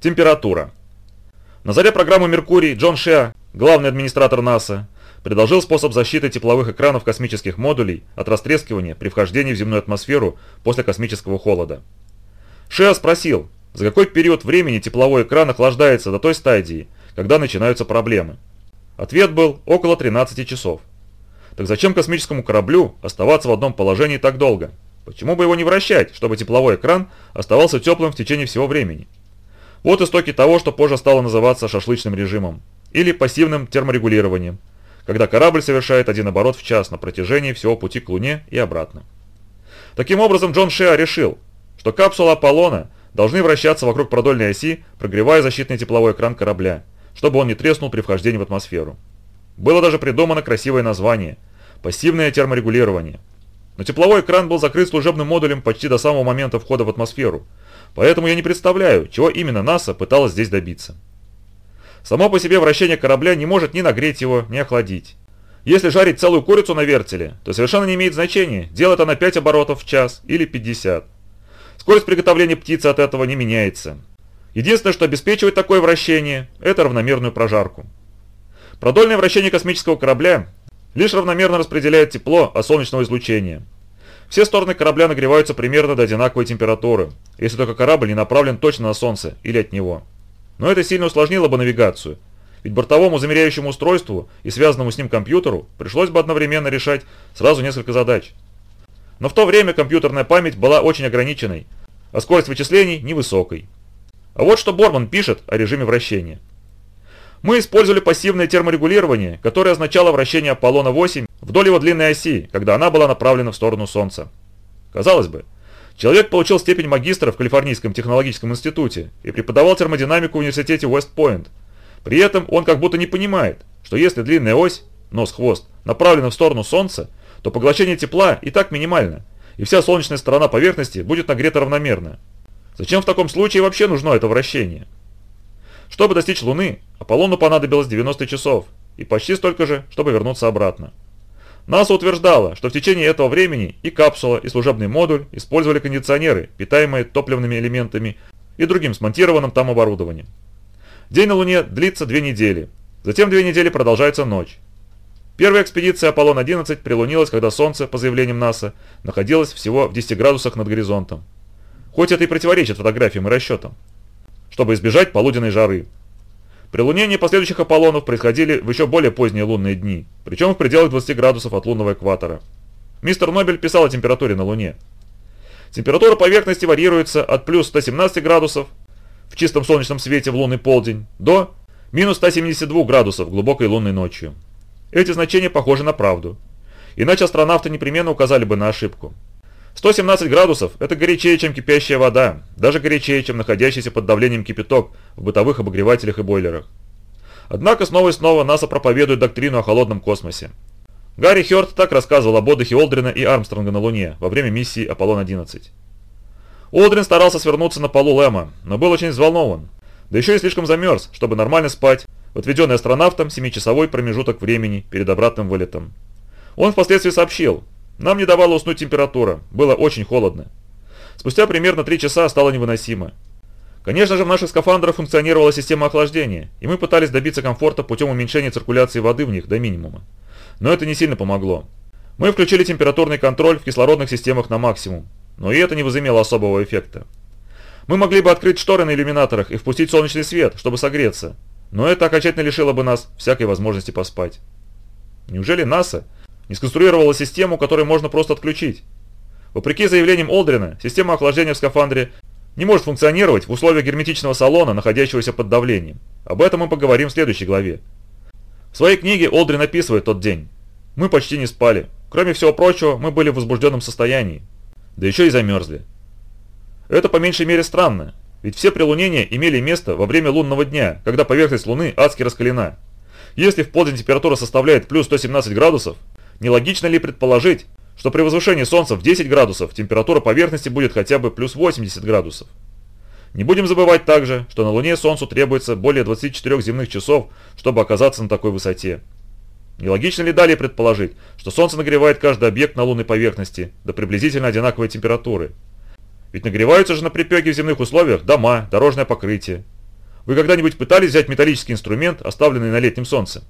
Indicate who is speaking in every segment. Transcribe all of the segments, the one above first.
Speaker 1: Температура. На заре программы «Меркурий» Джон Шеа, главный администратор НАСА, предложил способ защиты тепловых экранов космических модулей от растрескивания при вхождении в земную атмосферу после космического холода. Шеа спросил, за какой период времени тепловой экран охлаждается до той стадии, когда начинаются проблемы. Ответ был около 13 часов. Так зачем космическому кораблю оставаться в одном положении так долго? Почему бы его не вращать, чтобы тепловой экран оставался теплым в течение всего времени? Вот истоки того, что позже стало называться шашлычным режимом или пассивным терморегулированием, когда корабль совершает один оборот в час на протяжении всего пути к Луне и обратно. Таким образом, Джон Шеа решил, что капсула Аполлона должны вращаться вокруг продольной оси, прогревая защитный тепловой экран корабля, чтобы он не треснул при вхождении в атмосферу. Было даже придумано красивое название – пассивное терморегулирование. Но тепловой экран был закрыт служебным модулем почти до самого момента входа в атмосферу – Поэтому я не представляю, чего именно НАСА пыталась здесь добиться. Само по себе вращение корабля не может ни нагреть его, ни охладить. Если жарить целую курицу на вертеле, то совершенно не имеет значения, делает она 5 оборотов в час или 50. Скорость приготовления птицы от этого не меняется. Единственное, что обеспечивает такое вращение, это равномерную прожарку. Продольное вращение космического корабля лишь равномерно распределяет тепло от солнечного излучения – все стороны корабля нагреваются примерно до одинаковой температуры, если только корабль не направлен точно на Солнце или от него. Но это сильно усложнило бы навигацию, ведь бортовому замеряющему устройству и связанному с ним компьютеру пришлось бы одновременно решать сразу несколько задач. Но в то время компьютерная память была очень ограниченной, а скорость вычислений невысокой. А вот что Борман пишет о режиме вращения. Мы использовали пассивное терморегулирование, которое означало вращение Аполлона-8 вдоль его длинной оси, когда она была направлена в сторону Солнца. Казалось бы, человек получил степень магистра в Калифорнийском технологическом институте и преподавал термодинамику в университете Уэст-Пойнт. При этом он как будто не понимает, что если длинная ось, нос-хвост, направлена в сторону Солнца, то поглощение тепла и так минимально, и вся солнечная сторона поверхности будет нагрета равномерно. Зачем в таком случае вообще нужно это вращение? Чтобы достичь Луны, Аполлону понадобилось 90 часов, и почти столько же, чтобы вернуться обратно. НАСА утверждала, что в течение этого времени и капсула, и служебный модуль использовали кондиционеры, питаемые топливными элементами и другим смонтированным там оборудованием. День на Луне длится две недели, затем две недели продолжается ночь. Первая экспедиция Аполлон-11 прилунилась, когда Солнце, по заявлениям НАСА, находилось всего в 10 градусах над горизонтом. Хоть это и противоречит фотографиям и расчетам чтобы избежать полуденной жары. Прилунения последующих Аполлонов происходили в еще более поздние лунные дни, причем в пределах 20 градусов от лунного экватора. Мистер Нобель писал о температуре на Луне. Температура поверхности варьируется от плюс 117 градусов в чистом солнечном свете в лунный полдень до минус 172 градусов глубокой лунной ночью. Эти значения похожи на правду. Иначе астронавты непременно указали бы на ошибку. 117 градусов – это горячее, чем кипящая вода, даже горячее, чем находящийся под давлением кипяток в бытовых обогревателях и бойлерах. Однако снова и снова НАСА проповедует доктрину о холодном космосе. Гарри Хёрд так рассказывал об отдыхе Олдрина и Армстронга на Луне во время миссии Аполлон-11. Олдрин старался свернуться на полу Лэма, но был очень взволнован. Да еще и слишком замерз, чтобы нормально спать в отведенный астронавтом 7-часовой промежуток времени перед обратным вылетом. Он впоследствии сообщил, нам не давала уснуть температура, было очень холодно. Спустя примерно 3 часа стало невыносимо. Конечно же, в наших скафандрах функционировала система охлаждения, и мы пытались добиться комфорта путем уменьшения циркуляции воды в них до минимума. Но это не сильно помогло. Мы включили температурный контроль в кислородных системах на максимум, но и это не возымело особого эффекта. Мы могли бы открыть шторы на иллюминаторах и впустить солнечный свет, чтобы согреться, но это окончательно лишило бы нас всякой возможности поспать. Неужели НАСА не сконструировала систему, которую можно просто отключить. Вопреки заявлениям Олдрина, система охлаждения в скафандре не может функционировать в условиях герметичного салона, находящегося под давлением. Об этом мы поговорим в следующей главе. В своей книге Олдрин описывает тот день. Мы почти не спали. Кроме всего прочего, мы были в возбужденном состоянии. Да еще и замерзли. Это по меньшей мере странно, ведь все прилунения имели место во время лунного дня, когда поверхность Луны адски раскалена. Если в полдень температура составляет плюс 117 градусов, Нелогично ли предположить, что при возвышении Солнца в 10 градусов температура поверхности будет хотя бы плюс 80 градусов? Не будем забывать также, что на Луне Солнцу требуется более 24 земных часов, чтобы оказаться на такой высоте. Нелогично ли далее предположить, что Солнце нагревает каждый объект на лунной поверхности до приблизительно одинаковой температуры? Ведь нагреваются же на припеке в земных условиях дома, дорожное покрытие. Вы когда-нибудь пытались взять металлический инструмент, оставленный на летнем солнце?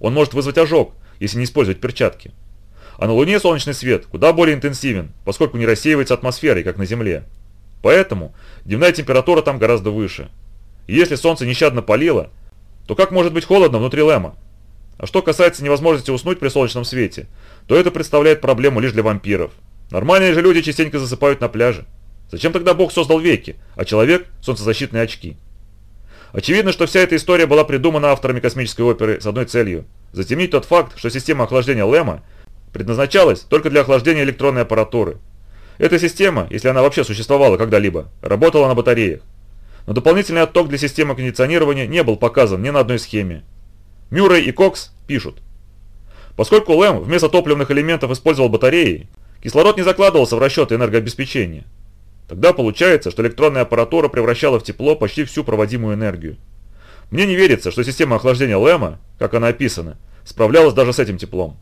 Speaker 1: Он может вызвать ожог, если не использовать перчатки. А на Луне солнечный свет куда более интенсивен, поскольку не рассеивается атмосферой, как на Земле. Поэтому дневная температура там гораздо выше. И если солнце нещадно палило, то как может быть холодно внутри Лэма? А что касается невозможности уснуть при солнечном свете, то это представляет проблему лишь для вампиров. Нормальные же люди частенько засыпают на пляже. Зачем тогда Бог создал веки, а человек – солнцезащитные очки? Очевидно, что вся эта история была придумана авторами космической оперы с одной целью – затемнить тот факт, что система охлаждения Лэма предназначалась только для охлаждения электронной аппаратуры. Эта система, если она вообще существовала когда-либо, работала на батареях. Но дополнительный отток для системы кондиционирования не был показан ни на одной схеме. Мюррей и Кокс пишут. Поскольку ЛЭМ вместо топливных элементов использовал батареи, кислород не закладывался в расчеты энергообеспечения. Тогда получается, что электронная аппаратура превращала в тепло почти всю проводимую энергию. Мне не верится, что система охлаждения Лэма, как она описана, справлялась даже с этим теплом.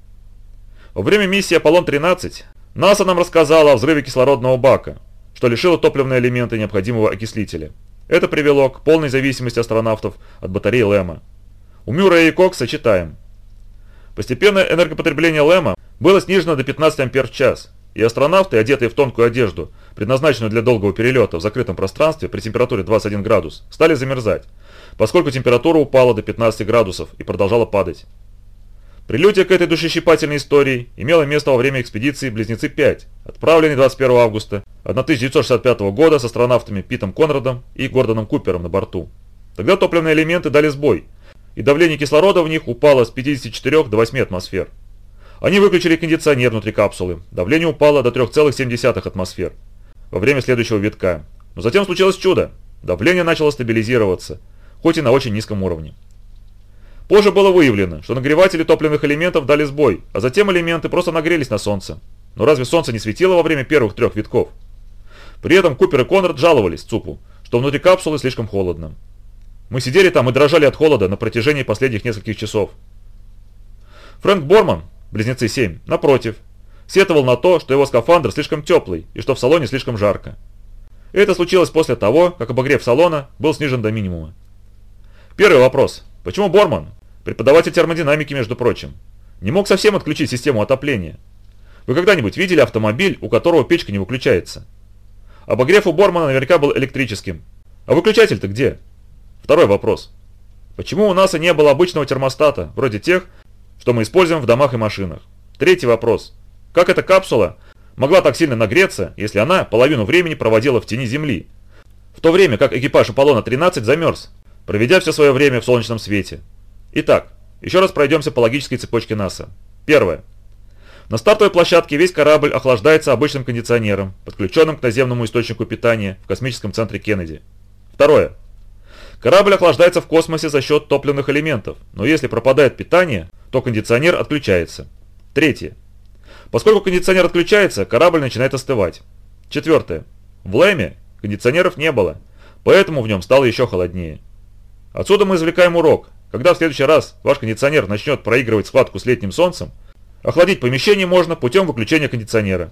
Speaker 1: Во время миссии Аполлон-13 НАСА нам рассказала о взрыве кислородного бака, что лишило топливные элементы необходимого окислителя. Это привело к полной зависимости астронавтов от батареи Лэма. У Мюррея и Кокса читаем. Постепенное энергопотребление Лэма было снижено до 15 ампер в час, и астронавты, одетые в тонкую одежду, предназначенную для долгого перелета в закрытом пространстве при температуре 21 градус, стали замерзать, поскольку температура упала до 15 градусов и продолжала падать. Прелюдия к этой душещипательной истории имела место во время экспедиции «Близнецы-5», отправленной 21 августа 1965 года с астронавтами Питом Конрадом и Гордоном Купером на борту. Тогда топливные элементы дали сбой, и давление кислорода в них упало с 54 до 8 атмосфер. Они выключили кондиционер внутри капсулы, давление упало до 3,7 атмосфер во время следующего витка. Но затем случилось чудо, давление начало стабилизироваться, хоть и на очень низком уровне. Позже было выявлено, что нагреватели топливных элементов дали сбой, а затем элементы просто нагрелись на солнце. Но разве солнце не светило во время первых трех витков? При этом Купер и Конрад жаловались ЦУПу, что внутри капсулы слишком холодно. Мы сидели там и дрожали от холода на протяжении последних нескольких часов. Фрэнк Борман, близнецы 7, напротив, сетовал на то, что его скафандр слишком теплый и что в салоне слишком жарко. Это случилось после того, как обогрев салона был снижен до минимума. Первый вопрос. Почему Борман, Преподаватель термодинамики, между прочим. Не мог совсем отключить систему отопления. Вы когда-нибудь видели автомобиль, у которого печка не выключается? Обогрев у Бормана наверняка был электрическим. А выключатель-то где? Второй вопрос. Почему у НАСА не было обычного термостата, вроде тех, что мы используем в домах и машинах? Третий вопрос. Как эта капсула могла так сильно нагреться, если она половину времени проводила в тени Земли? В то время как экипаж Аполлона-13 замерз, проведя все свое время в солнечном свете. Итак, еще раз пройдемся по логической цепочке НАСА. Первое. На стартовой площадке весь корабль охлаждается обычным кондиционером, подключенным к наземному источнику питания в космическом центре Кеннеди. Второе. Корабль охлаждается в космосе за счет топливных элементов, но если пропадает питание, то кондиционер отключается. Третье. Поскольку кондиционер отключается, корабль начинает остывать. Четвертое. В Лэме кондиционеров не было, поэтому в нем стало еще холоднее. Отсюда мы извлекаем урок. Когда в следующий раз ваш кондиционер начнет проигрывать схватку с летним солнцем, охладить помещение можно путем выключения кондиционера.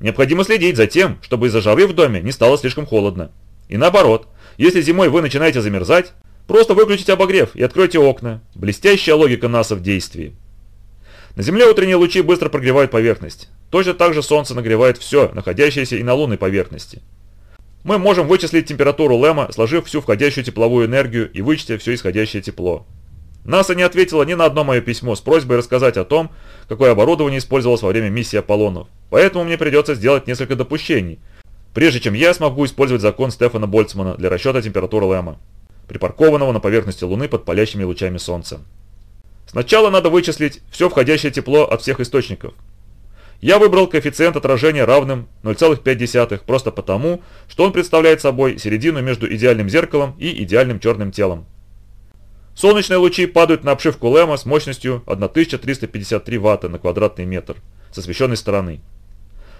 Speaker 1: Необходимо следить за тем, чтобы из-за жары в доме не стало слишком холодно. И наоборот, если зимой вы начинаете замерзать, просто выключите обогрев и откройте окна. Блестящая логика НАСА в действии. На Земле утренние лучи быстро прогревают поверхность. Точно так же Солнце нагревает все, находящееся и на лунной поверхности. Мы можем вычислить температуру Лэма, сложив всю входящую тепловую энергию и вычтя все исходящее тепло. НАСА не ответила ни на одно мое письмо с просьбой рассказать о том, какое оборудование использовалось во время миссии Аполлонов, поэтому мне придется сделать несколько допущений, прежде чем я смогу использовать закон Стефана Больцмана для расчета температуры Лэма, припаркованного на поверхности Луны под палящими лучами Солнца. Сначала надо вычислить все входящее тепло от всех источников, я выбрал коэффициент отражения равным 0,5 просто потому, что он представляет собой середину между идеальным зеркалом и идеальным черным телом. Солнечные лучи падают на обшивку Лэма с мощностью 1353 Вт на квадратный метр с освещенной стороны.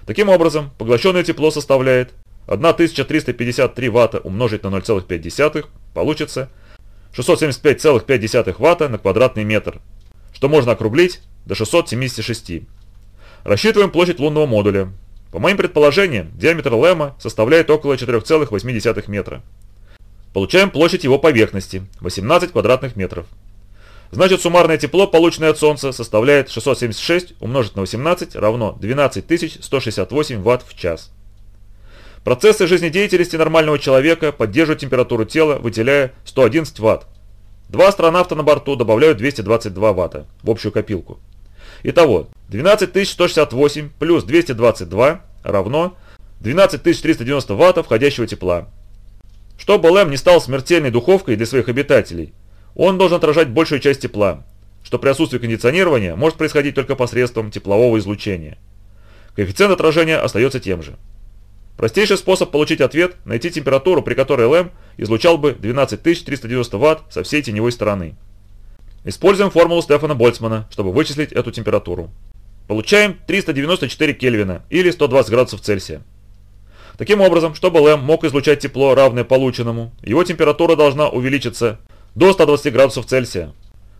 Speaker 1: Таким образом, поглощенное тепло составляет 1353 Вт умножить на 0,5, получится 675,5 Вт на квадратный метр, что можно округлить до 676. Рассчитываем площадь лунного модуля. По моим предположениям, диаметр Лэма составляет около 4,8 метра. получаем площадь его поверхности – 18 квадратных метров. Значит, суммарное тепло, полученное от Солнца, составляет 676 умножить на 18 равно 12168 Вт в час. Процессы жизнедеятельности нормального человека поддерживают температуру тела, выделяя 111 Вт. Два астронавта на борту добавляют 222 Вт в общую копилку. Итого, 12168 плюс 222 равно 12390 Вт входящего тепла. Чтобы ЛМ не стал смертельной духовкой для своих обитателей, он должен отражать большую часть тепла, что при отсутствии кондиционирования может происходить только посредством теплового излучения. Коэффициент отражения остается тем же. Простейший способ получить ответ – найти температуру, при которой ЛМ излучал бы 12390 Вт со всей теневой стороны. Используем формулу Стефана Больцмана, чтобы вычислить эту температуру. Получаем 394 Кельвина или 120 градусов Цельсия. Таким образом, чтобы ЛМ мог излучать тепло, равное полученному, его температура должна увеличиться до 120 градусов Цельсия.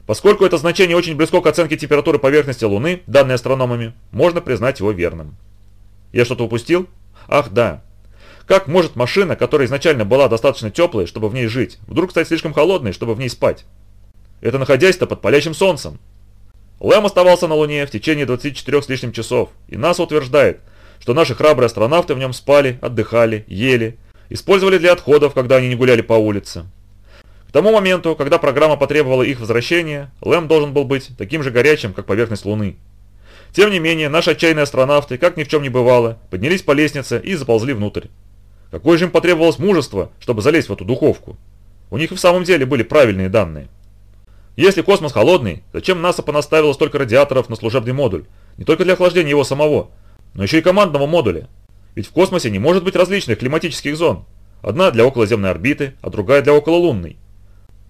Speaker 1: Поскольку это значение очень близко к оценке температуры поверхности Луны, данной астрономами, можно признать его верным. Я что-то упустил? Ах да. Как может машина, которая изначально была достаточно теплой, чтобы в ней жить, вдруг стать слишком холодной, чтобы в ней спать? Это находясь-то под палящим солнцем. Лэм оставался на Луне в течение 24 с лишним часов, и НАСА утверждает, что наши храбрые астронавты в нем спали, отдыхали, ели, использовали для отходов, когда они не гуляли по улице. К тому моменту, когда программа потребовала их возвращения, Лэм должен был быть таким же горячим, как поверхность Луны. Тем не менее, наши отчаянные астронавты, как ни в чем не бывало, поднялись по лестнице и заползли внутрь. Какое же им потребовалось мужество, чтобы залезть в эту духовку? У них и в самом деле были правильные данные. Если космос холодный, зачем НАСА понаставило столько радиаторов на служебный модуль? Не только для охлаждения его самого, но еще и командного модуля. Ведь в космосе не может быть различных климатических зон. Одна для околоземной орбиты, а другая для окололунной.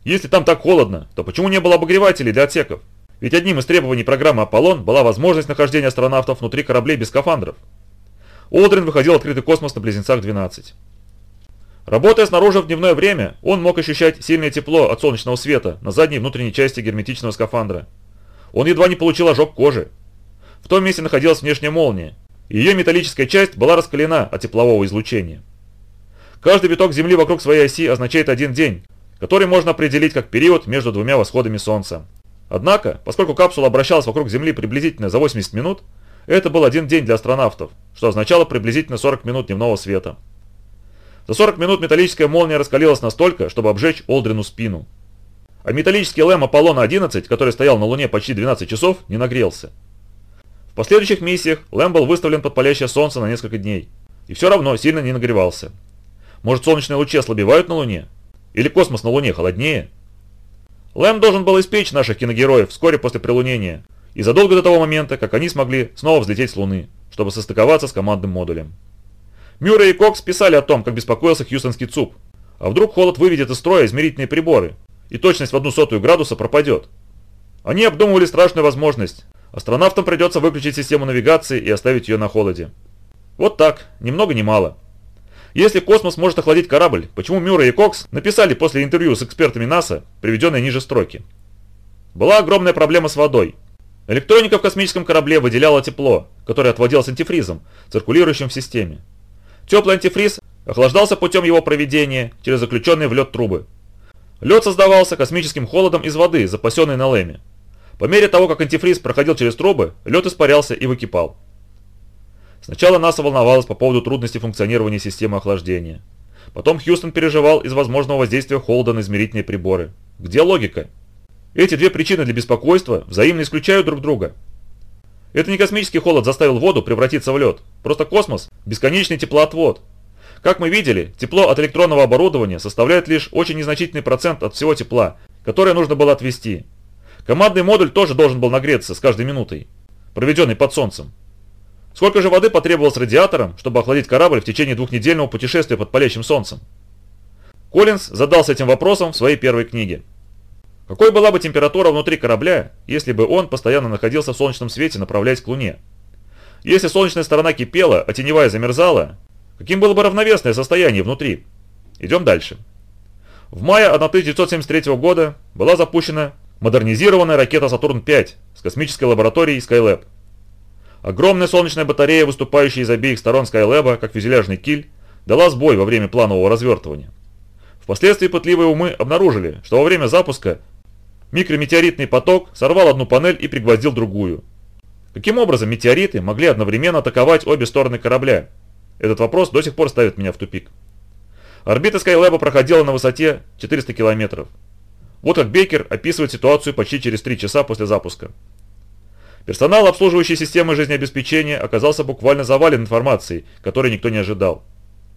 Speaker 1: Если там так холодно, то почему не было обогревателей для отсеков? Ведь одним из требований программы «Аполлон» была возможность нахождения астронавтов внутри кораблей без скафандров. Олдрин выходил в открытый космос на Близнецах-12. Работая снаружи в дневное время, он мог ощущать сильное тепло от солнечного света на задней внутренней части герметичного скафандра. Он едва не получил ожог кожи. В том месте находилась внешняя молния, ее металлическая часть была раскалена от теплового излучения. Каждый виток Земли вокруг своей оси означает один день, который можно определить как период между двумя восходами Солнца. Однако, поскольку капсула обращалась вокруг Земли приблизительно за 80 минут, это был один день для астронавтов, что означало приблизительно 40 минут дневного света. За 40 минут металлическая молния раскалилась настолько, чтобы обжечь Олдрину спину. А металлический ЛЭМ Аполлона-11, который стоял на Луне почти 12 часов, не нагрелся. В последующих миссиях ЛЭМ был выставлен под палящее солнце на несколько дней. И все равно сильно не нагревался. Может солнечные лучи ослабевают на Луне? Или космос на Луне холоднее? Лэм должен был испечь наших киногероев вскоре после прилунения, и задолго до того момента, как они смогли снова взлететь с Луны, чтобы состыковаться с командным модулем. Мюррей и Кокс писали о том, как беспокоился хьюстонский ЦУП. А вдруг холод выведет из строя измерительные приборы, и точность в одну сотую градуса пропадет. Они обдумывали страшную возможность. Астронавтам придется выключить систему навигации и оставить ее на холоде. Вот так, ни много ни мало. Если космос может охладить корабль, почему Мюррей и Кокс написали после интервью с экспертами НАСА, приведенные ниже строки? Была огромная проблема с водой. Электроника в космическом корабле выделяла тепло, которое отводилось антифризом, циркулирующим в системе. Теплый антифриз охлаждался путем его проведения через заключенные в лед трубы. Лед создавался космическим холодом из воды, запасенной на Лэме. По мере того, как антифриз проходил через трубы, лед испарялся и выкипал. Сначала НАСА волновалась по поводу трудностей функционирования системы охлаждения. Потом Хьюстон переживал из возможного воздействия холода на измерительные приборы. Где логика? Эти две причины для беспокойства взаимно исключают друг друга. Это не космический холод заставил воду превратиться в лед. Просто космос – бесконечный теплоотвод. Как мы видели, тепло от электронного оборудования составляет лишь очень незначительный процент от всего тепла, которое нужно было отвести. Командный модуль тоже должен был нагреться с каждой минутой, проведенной под солнцем. Сколько же воды потребовалось радиаторам, чтобы охладить корабль в течение двухнедельного путешествия под палящим солнцем? Коллинз задался этим вопросом в своей первой книге. Какой была бы температура внутри корабля, если бы он постоянно находился в солнечном свете, направляясь к Луне? Если солнечная сторона кипела, а теневая замерзала, каким было бы равновесное состояние внутри? Идем дальше. В мае 1973 года была запущена модернизированная ракета «Сатурн-5» с космической лабораторией Skylab. Огромная солнечная батарея, выступающая из обеих сторон Skylab, как фюзеляжный киль, дала сбой во время планового развертывания. Впоследствии пытливые умы обнаружили, что во время запуска микрометеоритный поток сорвал одну панель и пригвоздил другую. Каким образом метеориты могли одновременно атаковать обе стороны корабля? Этот вопрос до сих пор ставит меня в тупик. Орбита Skylab проходила на высоте 400 километров. Вот как Бейкер описывает ситуацию почти через 3 часа после запуска. Персонал, обслуживающий системы жизнеобеспечения, оказался буквально завален информацией, которой никто не ожидал.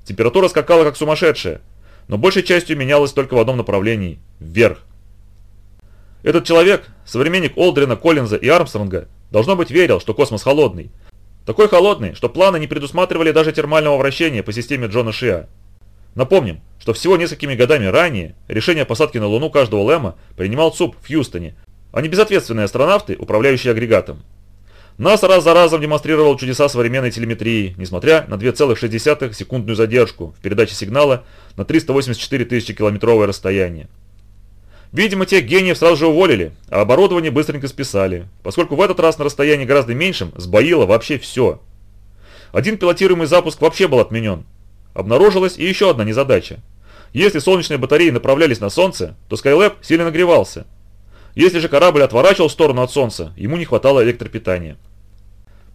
Speaker 1: Температура скакала как сумасшедшая, но большей частью менялась только в одном направлении – вверх. Этот человек, современник Олдрина, Коллинза и Армстронга, Должно быть верил, что космос холодный. Такой холодный, что планы не предусматривали даже термального вращения по системе Джона Шиа. Напомним, что всего несколькими годами ранее решение о посадке на Луну каждого Лэма принимал ЦУП в Хьюстоне, а не безответственные астронавты, управляющие агрегатом. НАСА раз за разом демонстрировал чудеса современной телеметрии, несмотря на 2,6 секундную задержку в передаче сигнала на 384 тысячи километровое расстояние. Видимо, тех гениев сразу же уволили, а оборудование быстренько списали, поскольку в этот раз на расстоянии гораздо меньшем сбоило вообще все. Один пилотируемый запуск вообще был отменен. Обнаружилась и еще одна незадача. Если солнечные батареи направлялись на Солнце, то Skylab сильно нагревался. Если же корабль отворачивал в сторону от Солнца, ему не хватало электропитания.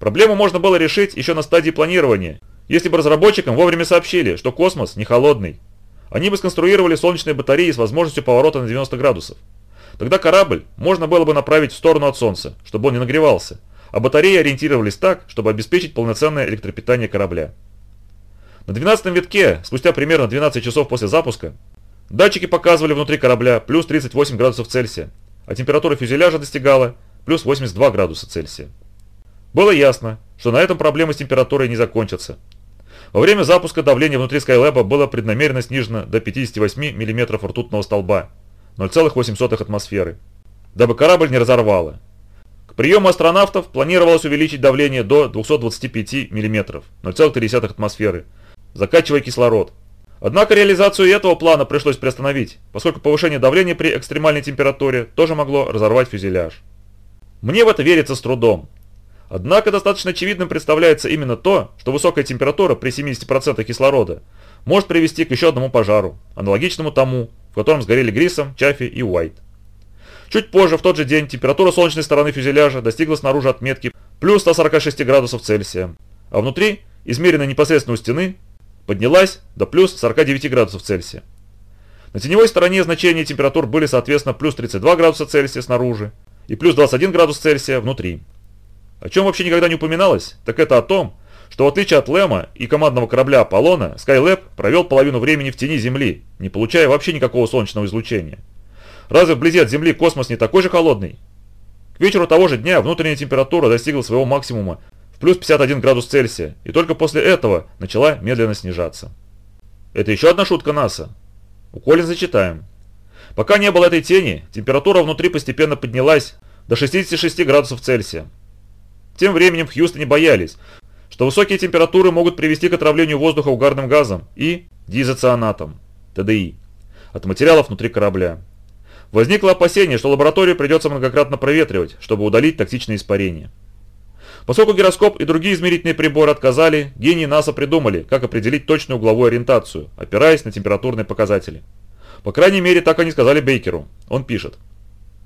Speaker 1: Проблему можно было решить еще на стадии планирования, если бы разработчикам вовремя сообщили, что космос не холодный. Они бы сконструировали солнечные батареи с возможностью поворота на 90 градусов. Тогда корабль можно было бы направить в сторону от Солнца, чтобы он не нагревался, а батареи ориентировались так, чтобы обеспечить полноценное электропитание корабля. На 12 витке, спустя примерно 12 часов после запуска, датчики показывали внутри корабля плюс 38 градусов Цельсия, а температура фюзеляжа достигала плюс 82 градуса Цельсия. Было ясно, что на этом проблемы с температурой не закончатся, во время запуска давление внутри Skylab было преднамеренно снижено до 58 мм ртутного столба, 0,8 атмосферы, дабы корабль не разорвало. К приему астронавтов планировалось увеличить давление до 225 мм, 0,3 атмосферы, закачивая кислород. Однако реализацию этого плана пришлось приостановить, поскольку повышение давления при экстремальной температуре тоже могло разорвать фюзеляж. Мне в это верится с трудом, Однако достаточно очевидным представляется именно то, что высокая температура при 70% кислорода может привести к еще одному пожару, аналогичному тому, в котором сгорели Грисом, Чаффи и Уайт. Чуть позже, в тот же день, температура солнечной стороны фюзеляжа достигла снаружи отметки плюс 146 градусов Цельсия, а внутри, измеренной непосредственно у стены, поднялась до плюс 49 градусов Цельсия. На теневой стороне значения температур были соответственно плюс 32 градуса Цельсия снаружи и плюс 21 градус Цельсия внутри. О чем вообще никогда не упоминалось, так это о том, что в отличие от Лэма и командного корабля Аполлона, Skylab провел половину времени в тени Земли, не получая вообще никакого солнечного излучения. Разве вблизи от Земли космос не такой же холодный? К вечеру того же дня внутренняя температура достигла своего максимума в плюс 51 градус Цельсия, и только после этого начала медленно снижаться. Это еще одна шутка НАСА. У Коллин зачитаем. Пока не было этой тени, температура внутри постепенно поднялась до 66 градусов Цельсия, тем временем в Хьюстоне боялись, что высокие температуры могут привести к отравлению воздуха угарным газом и диизоцианатом, ТДИ, от материалов внутри корабля. Возникло опасение, что лабораторию придется многократно проветривать, чтобы удалить токсичные испарения. Поскольку гироскоп и другие измерительные приборы отказали, гении НАСА придумали, как определить точную угловую ориентацию, опираясь на температурные показатели. По крайней мере, так они сказали Бейкеру. Он пишет.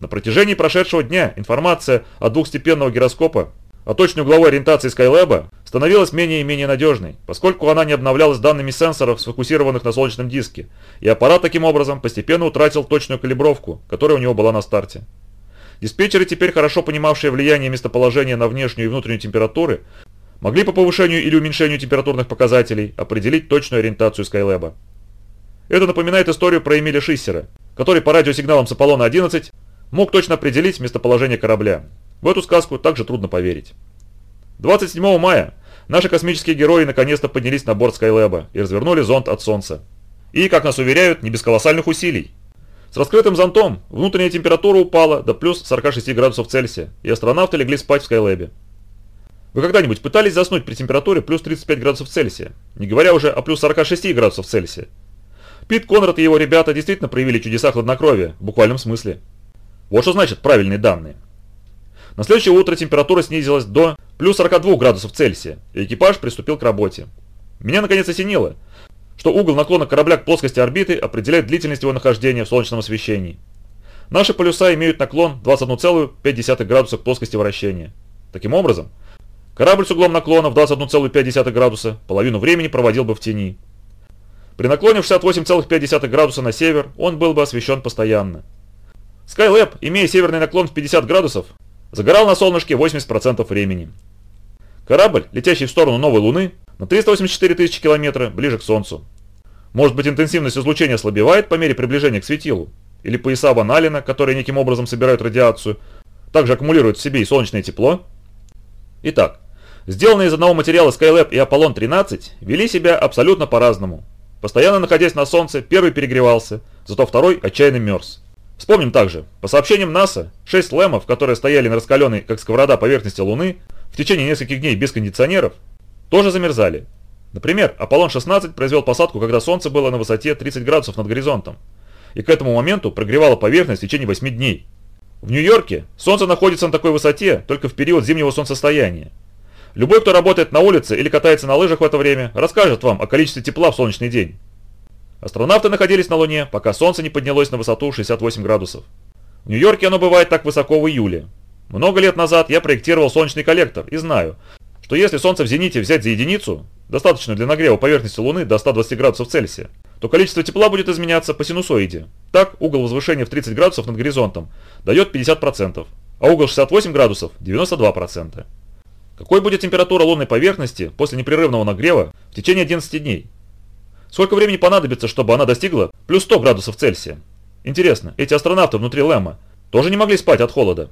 Speaker 1: На протяжении прошедшего дня информация от двухстепенного гироскопа а точной угловой ориентации Skylab становилась менее и менее надежной, поскольку она не обновлялась данными сенсоров, сфокусированных на солнечном диске, и аппарат таким образом постепенно утратил точную калибровку, которая у него была на старте. Диспетчеры, теперь хорошо понимавшие влияние местоположения на внешнюю и внутреннюю температуры, могли по повышению или уменьшению температурных показателей определить точную ориентацию Skylab. Это напоминает историю про Эмиля Шиссера, который по радиосигналам с Аполлона-11 мог точно определить местоположение корабля, в эту сказку также трудно поверить. 27 мая наши космические герои наконец-то поднялись на борт Skylab и развернули зонд от Солнца. И, как нас уверяют, не без колоссальных усилий. С раскрытым зонтом внутренняя температура упала до плюс 46 градусов Цельсия, и астронавты легли спать в Skylab. Вы когда-нибудь пытались заснуть при температуре плюс 35 градусов Цельсия, не говоря уже о плюс 46 градусов Цельсия? Пит Конрад и его ребята действительно проявили чудеса хладнокровия, в буквальном смысле. Вот что значит правильные данные. На следующее утро температура снизилась до плюс 42 градусов Цельсия, и экипаж приступил к работе. Меня наконец осенило, что угол наклона корабля к плоскости орбиты определяет длительность его нахождения в солнечном освещении. Наши полюса имеют наклон 21,5 градуса к плоскости вращения. Таким образом, корабль с углом наклона в 21,5 градуса половину времени проводил бы в тени. При наклоне в 68,5 градуса на север он был бы освещен постоянно. Skylab, имея северный наклон в 50 градусов, загорал на солнышке 80% времени. Корабль, летящий в сторону новой Луны, на 384 тысячи километра ближе к Солнцу. Может быть интенсивность излучения ослабевает по мере приближения к светилу? Или пояса Ван Аллена, которые неким образом собирают радиацию, также аккумулируют в себе и солнечное тепло? Итак, сделанные из одного материала Skylab и Аполлон-13 вели себя абсолютно по-разному. Постоянно находясь на Солнце, первый перегревался, зато второй отчаянно мерз. Вспомним также, по сообщениям НАСА, 6 лэмов, которые стояли на раскаленной, как сковорода, поверхности Луны, в течение нескольких дней без кондиционеров, тоже замерзали. Например, Аполлон-16 произвел посадку, когда Солнце было на высоте 30 градусов над горизонтом, и к этому моменту прогревало поверхность в течение 8 дней. В Нью-Йорке Солнце находится на такой высоте только в период зимнего солнцестояния. Любой, кто работает на улице или катается на лыжах в это время, расскажет вам о количестве тепла в солнечный день. Астронавты находились на Луне, пока Солнце не поднялось на высоту 68 градусов. В Нью-Йорке оно бывает так высоко в июле. Много лет назад я проектировал солнечный коллектор и знаю, что если Солнце в зените взять за единицу, достаточную для нагрева поверхности Луны до 120 градусов Цельсия, то количество тепла будет изменяться по синусоиде. Так, угол возвышения в 30 градусов над горизонтом дает 50%, а угол 68 градусов – 92%. Какой будет температура лунной поверхности после непрерывного нагрева в течение 11 дней? Сколько времени понадобится, чтобы она достигла плюс 100 градусов Цельсия? Интересно, эти астронавты внутри Лэма тоже не могли спать от холода?